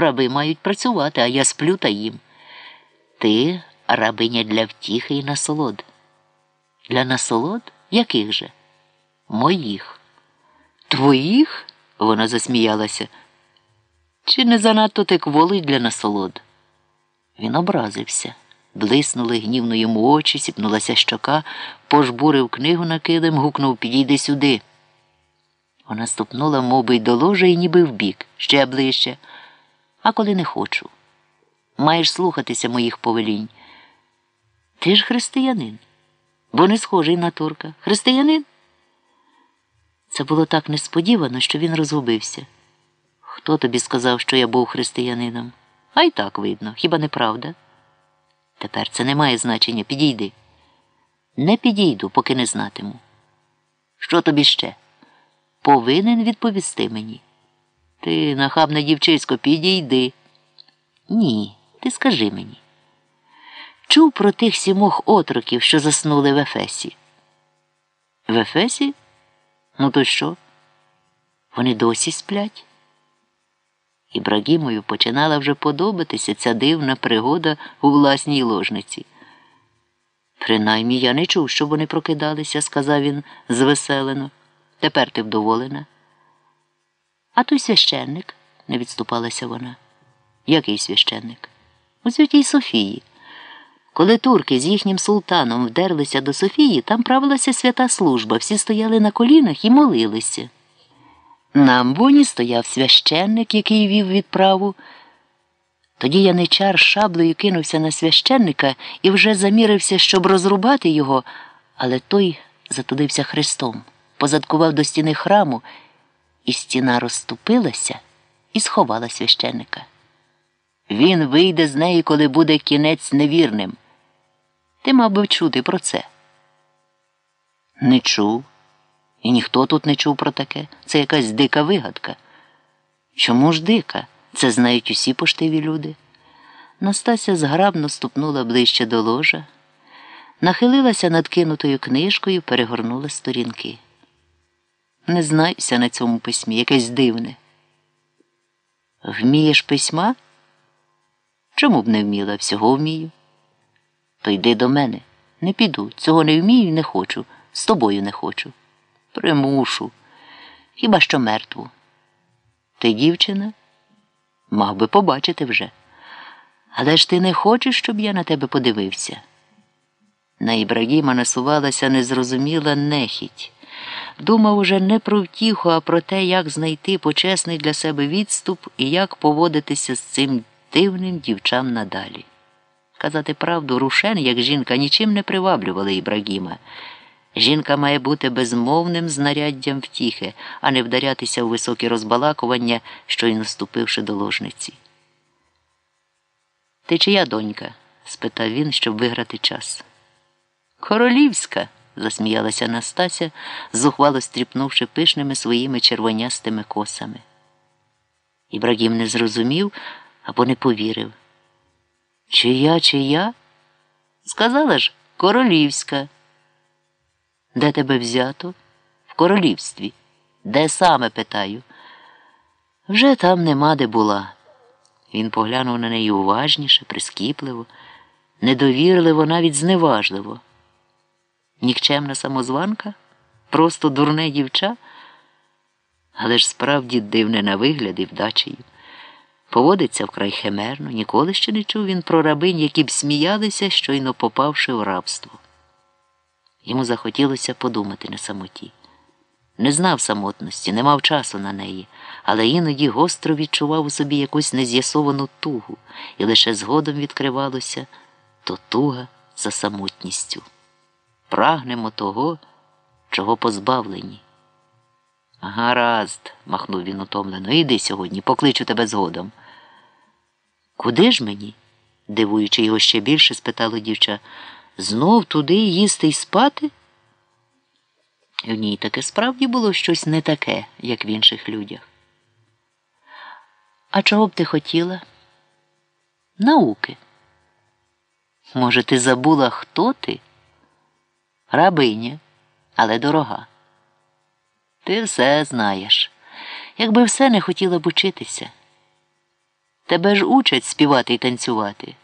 Раби мають працювати, а я сплю та їм. Ти рабиня для втіхи і насолод. Для насолод? Яких же? Моїх. Твоїх? Вона засміялася. Чи не занадто ти кволий для насолод? Він образився. Блиснули гнівно йому очі, сіпнулася щока, пожбурив книгу на килим, гукнув підійди сюди. Вона ступнула, мов би, до ложа і ніби вбік, ще ближче. А коли не хочу. Маєш слухатися моїх повелінь. Ти ж християнин, бо не схожий на турка. Християнин? Це було так несподівано, що він розгубився. Хто тобі сказав, що я був християнином? А й так видно, хіба не правда? Тепер це не має значення. Підійди. Не підійду, поки не знатиму. Що тобі ще? Повинен відповісти мені. Ти, нахабне дівчисько, підійди. Ні, ти скажи мені. Чув про тих сімох отроків, що заснули в Ефесі. В Ефесі? Ну, то що? Вони досі сплять? Ібрагімою починала вже подобатися ця дивна пригода у власній ложниці. Принаймні я не чув, щоб вони прокидалися, сказав він звеселено. Тепер ти вдоволена. А той священник, не відступалася вона. Який священник? У святій Софії. Коли турки з їхнім султаном вдерлися до Софії, там правилася свята служба, всі стояли на колінах і молилися. На амбоні стояв священник, який вів відправу. Тоді яничар шаблею кинувся на священника і вже замірився, щоб розрубати його, але той затудився хрестом, позадкував до стіни храму, і стіна розступилася і сховала священника. Він вийде з неї, коли буде кінець невірним. Ти мав би чути про це. Не чув. І ніхто тут не чув про таке. Це якась дика вигадка. Чому ж дика? Це знають усі поштиві люди. Настася зграбно ступнула ближче до ложа, нахилилася над кинутою книжкою, перегорнула сторінки. Не знаюся на цьому письмі, якесь дивне. Вмієш письма? Чому б не вміла? Всього вмію. То йди до мене. Не піду. Цього не вмію і не хочу. З тобою не хочу. Примушу. Хіба що мертву. Ти дівчина? Мав би побачити вже. Але ж ти не хочеш, щоб я на тебе подивився. На Ібрагіма насувалася незрозуміла нехіть. Думав уже не про втіху, а про те, як знайти почесний для себе відступ і як поводитися з цим дивним дівчам надалі. Казати правду, рушен, як жінка, нічим не приваблювали Ібрагіма. Жінка має бути безмовним знаряддям втіхи, а не вдарятися у високі розбалакування, щойно ступивши до ложниці. Ти чия донька? спитав він, щоб виграти час. Королівська, засміялася Настася, зухвало стріпнувши пишними своїми червонястими косами. Ібрагім не зрозумів або не повірив. Чия, чия? Сказала ж, королівська. Де тебе взято? В королівстві. Де саме питаю? Вже там нема де була. Він поглянув на неї уважніше, прискіпливо, недовірливо, навіть зневажливо. Нікчемна самозванка, просто дурне дівча, але ж справді дивне на вигляд і вдачею. Поводиться вкрай химерно, ніколи ще не чув він про рабинь, які б сміялися, щойно попавши в рабство. Йому захотілося подумати на самоті. Не знав самотності, не мав часу на неї, але іноді гостро відчував у собі якусь нез'ясовану тугу, і лише згодом відкривалося то туга за самотністю. Прагнемо того, чого позбавлені. Гаразд, махнув він утомлено. Іди сьогодні, покличу тебе згодом. Куди ж мені? дивуючи його ще більше, спитала дівча. Знов туди їсти й спати? В ній таке справді було щось не таке, як в інших людях. А чого б ти хотіла? Науки. Може, ти забула, хто ти? Рабиня, але дорога. Ти все знаєш. Якби все не хотіла б учитися. Тебе ж учать співати й танцювати.